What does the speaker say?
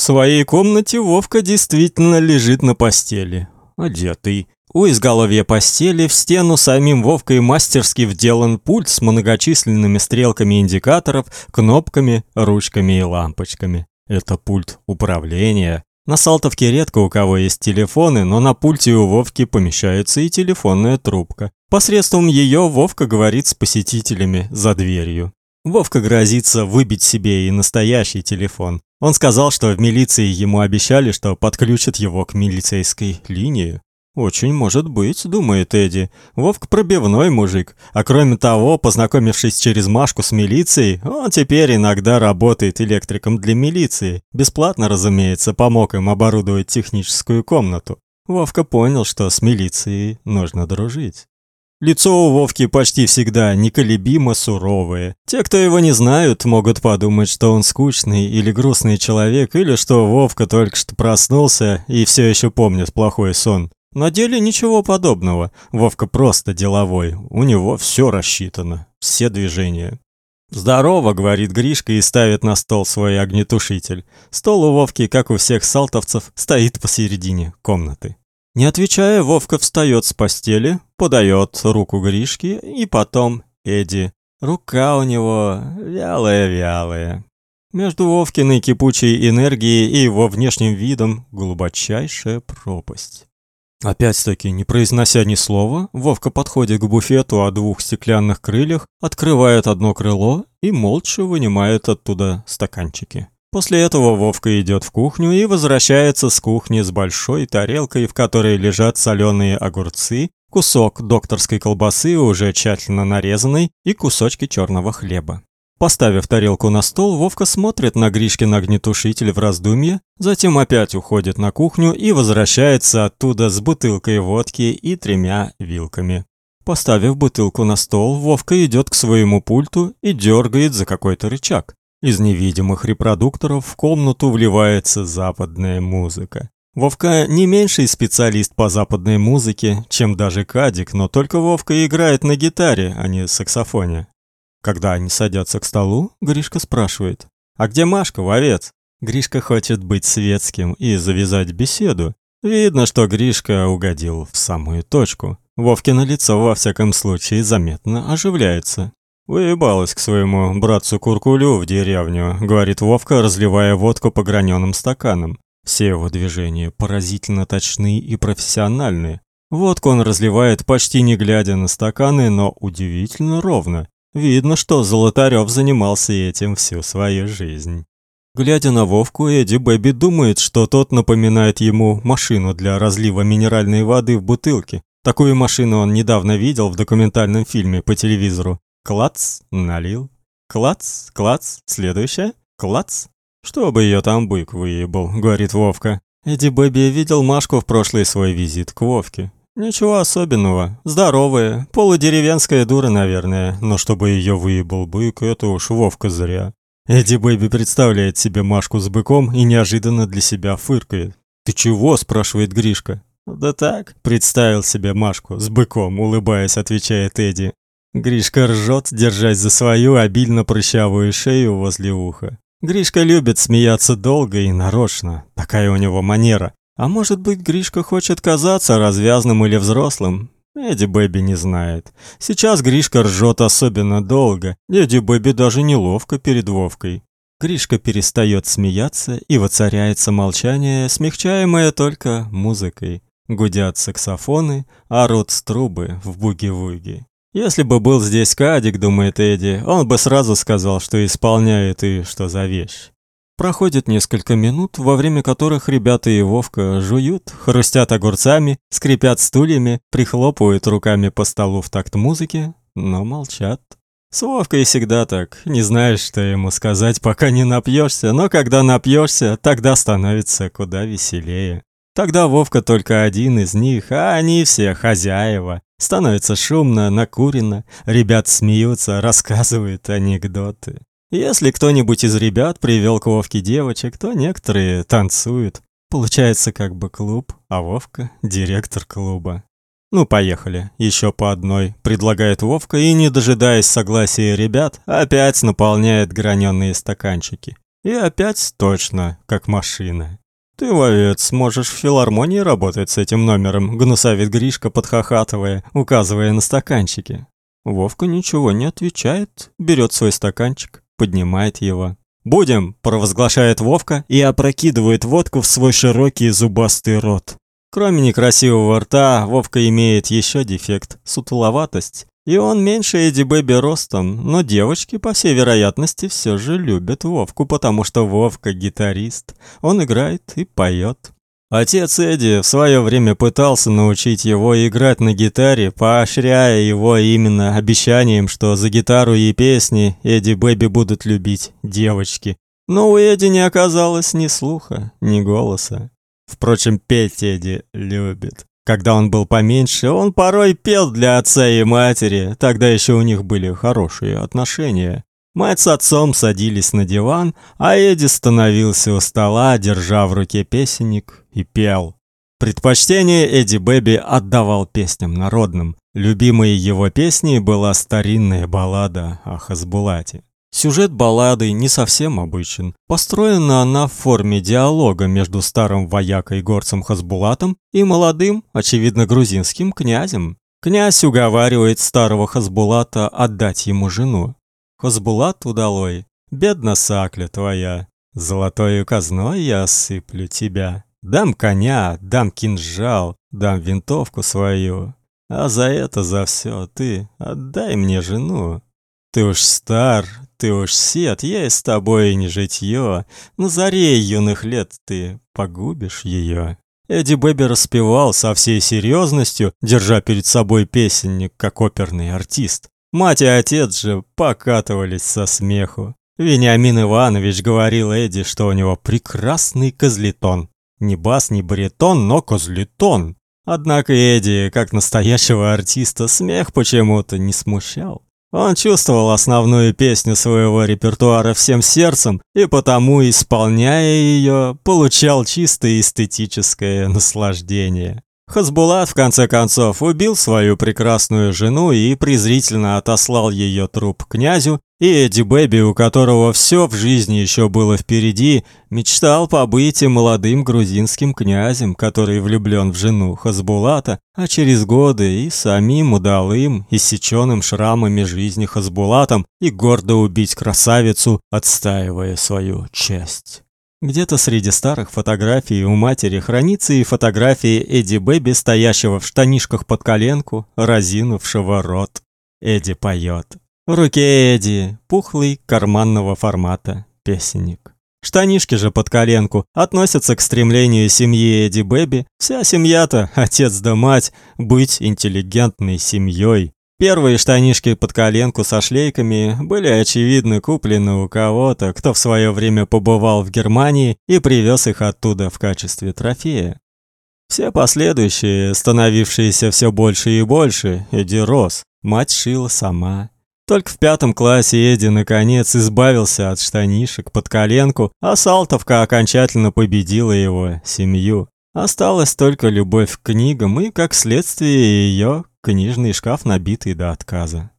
В своей комнате Вовка действительно лежит на постели, одетый. У изголовья постели в стену самим Вовкой мастерски вделан пульт с многочисленными стрелками индикаторов, кнопками, ручками и лампочками. Это пульт управления. На Салтовке редко у кого есть телефоны, но на пульте у Вовки помещается и телефонная трубка. Посредством ее Вовка говорит с посетителями за дверью. Вовка грозится выбить себе и настоящий телефон. Он сказал, что в милиции ему обещали, что подключат его к милицейской линии. Очень может быть, думает Эдди. Вовк пробивной мужик, а кроме того, познакомившись через Машку с милицией, он теперь иногда работает электриком для милиции. Бесплатно, разумеется, помог им оборудовать техническую комнату. Вовка понял, что с милицией нужно дружить. Лицо у Вовки почти всегда неколебимо суровое. Те, кто его не знают, могут подумать, что он скучный или грустный человек, или что Вовка только что проснулся и все еще помнит плохой сон. На деле ничего подобного. Вовка просто деловой. У него все рассчитано, все движения. «Здорово», — говорит Гришка и ставит на стол свой огнетушитель. Стол у Вовки, как у всех салтовцев, стоит посередине комнаты. Не отвечая, Вовка встает с постели, подает руку Гришке и потом Эди. Рука у него вялая-вялая. Между Вовкиной кипучей энергией и его внешним видом глубочайшая пропасть. Опять-таки, не произнося ни слова, Вовка подходит к буфету о двух стеклянных крыльях, открывает одно крыло и молча вынимает оттуда стаканчики. После этого Вовка идет в кухню и возвращается с кухни с большой тарелкой, в которой лежат соленые огурцы, кусок докторской колбасы, уже тщательно нарезанной, и кусочки черного хлеба. Поставив тарелку на стол, Вовка смотрит на Гришкин огнетушитель в раздумье, затем опять уходит на кухню и возвращается оттуда с бутылкой водки и тремя вилками. Поставив бутылку на стол, Вовка идет к своему пульту и дергает за какой-то рычаг. Из невидимых репродукторов в комнату вливается западная музыка. Вовка не меньший специалист по западной музыке, чем даже Кадик, но только Вовка играет на гитаре, а не саксофоне. Когда они садятся к столу, Гришка спрашивает: "А где Машка, вовец?" Гришка хочет быть светским и завязать беседу. Видно, что Гришка угодил в самую точку. Вовкино лицо во всяком случае заметно оживляется. Выебалась к своему братцу Куркулю в деревню, говорит Вовка, разливая водку по граненым стаканам. Все его движения поразительно точны и профессиональны. Водку он разливает почти не глядя на стаканы, но удивительно ровно. Видно, что Золотарев занимался этим всю свою жизнь. Глядя на Вовку, Эдди Бэби думает, что тот напоминает ему машину для разлива минеральной воды в бутылке. Такую машину он недавно видел в документальном фильме по телевизору. Клац, налил. Клац, клац, следующая. Клац. Чтобы ее там бык выебал, говорит Вовка. Эдди Бэби видел Машку в прошлый свой визит к Вовке. Ничего особенного. Здоровая, полудеревенская дура, наверное, но чтобы ее выебал бык, это уж Вовка зря. Эдди Бэби представляет себе Машку с быком и неожиданно для себя фыркает. «Ты чего?» – спрашивает Гришка. «Да так», – представил себе Машку с быком, улыбаясь, отвечает Эдди. Гришка ржет, держась за свою обильно прыщавую шею возле уха. Гришка любит смеяться долго и нарочно, такая у него манера. А может быть, Гришка хочет казаться развязным или взрослым? Эдди Бэби не знает. Сейчас Гришка ржет особенно долго. Эдди Бэби даже неловко перед Вовкой. Гришка перестает смеяться, и воцаряется молчание, смягчаемое только музыкой. Гудят саксофоны, орут трубы в буги-вуги. Если бы был здесь Кадик, думает Эдди, он бы сразу сказал, что исполняет и что за вещь. Проходит несколько минут, во время которых ребята и Вовка жуют, хрустят огурцами, скрипят стульями, прихлопывают руками по столу в такт музыки, но молчат. С Вовкой всегда так, не знаешь, что ему сказать, пока не напьешься, но когда напьешься, тогда становится куда веселее. Тогда Вовка только один из них, а они все хозяева. Становится шумно, накурено, ребят смеются, рассказывают анекдоты. Если кто-нибудь из ребят привел к Вовке девочек, то некоторые танцуют. Получается как бы клуб, а Вовка директор клуба. Ну, поехали. Еще по одной, предлагает Вовка и, не дожидаясь согласия ребят, опять наполняет граненые стаканчики. И опять точно, как машина. Ты, вовец, сможешь в филармонии работать с этим номером, гнусавит Гришка, подхахатывая, указывая на стаканчики. Вовка ничего не отвечает, берет свой стаканчик, поднимает его. «Будем!» – провозглашает Вовка и опрокидывает водку в свой широкий зубастый рот. Кроме некрасивого рта, Вовка имеет еще дефект – сутуловатость. И он меньше Эдди Бэби ростом, но девочки, по всей вероятности, все же любят Вовку, потому что Вовка гитарист. Он играет и поет. Отец Эдди в свое время пытался научить его играть на гитаре, поощряя его именно обещанием, что за гитару и песни Эдди Бэби будут любить девочки. Но у Эдди не оказалось ни слуха, ни голоса. Впрочем, петь Эдди любит. Когда он был поменьше, он порой пел для отца и матери, тогда еще у них были хорошие отношения. Мать с отцом садились на диван, а Эдди становился у стола, держа в руке песенник и пел. Предпочтение Эдди Бэби отдавал песням народным. Любимой его песней была старинная баллада о Хасбулате. Сюжет баллады не совсем обычен. Построена она в форме диалога между старым воякой горцем Хасбулатом и молодым, очевидно грузинским князем. Князь уговаривает старого Хасбулата отдать ему жену. Хасбулат удалой, бедна сакля твоя, золотою казной я осыплю тебя. Дам коня, дам кинжал, дам винтовку свою, а за это за все ты отдай мне жену. Ты уж стар, ты уж сед, ей с тобой не житье, На заре юных лет ты погубишь ее. Эдди Бэби распевал со всей серьезностью, держа перед собой песенник, как оперный артист. Мать и отец же покатывались со смеху. Вениамин Иванович говорил Эдди, что у него прекрасный козлетон. Не бас, не баритон, но козлетон. Однако Эдди, как настоящего артиста, смех почему-то не смущал. Он чувствовал основную песню своего репертуара всем сердцем и потому, исполняя ее, получал чисто эстетическое наслаждение. Хасбулат в конце концов убил свою прекрасную жену и презрительно отослал ее труп князю, и Эдди Бэби, у которого все в жизни еще было впереди, мечтал побыть и молодым грузинским князем, который влюблен в жену Хасбулата, а через годы и самим удалым, иссеченным шрамами жизни Хасбулатом и гордо убить красавицу, отстаивая свою честь. Где-то среди старых фотографий у матери хранится и фотография Эдди Бэби, стоящего в штанишках под коленку, разинувшего рот. Эдди поет. Руке Эдди пухлый карманного формата песенник. Штанишки же под коленку относятся к стремлению семьи Эдди Бэби. Вся семья-то, отец да мать, быть интеллигентной семьей. Первые штанишки под коленку со шлейками были очевидно куплены у кого-то, кто в свое время побывал в Германии и привез их оттуда в качестве трофея. Все последующие, становившиеся все больше и больше, Эдди рос, мать шила сама. Только в пятом классе Эдди наконец избавился от штанишек под коленку, а Салтовка окончательно победила его семью. Осталась только любовь к книгам и, как следствие, ее книжный шкаф, набитый до отказа.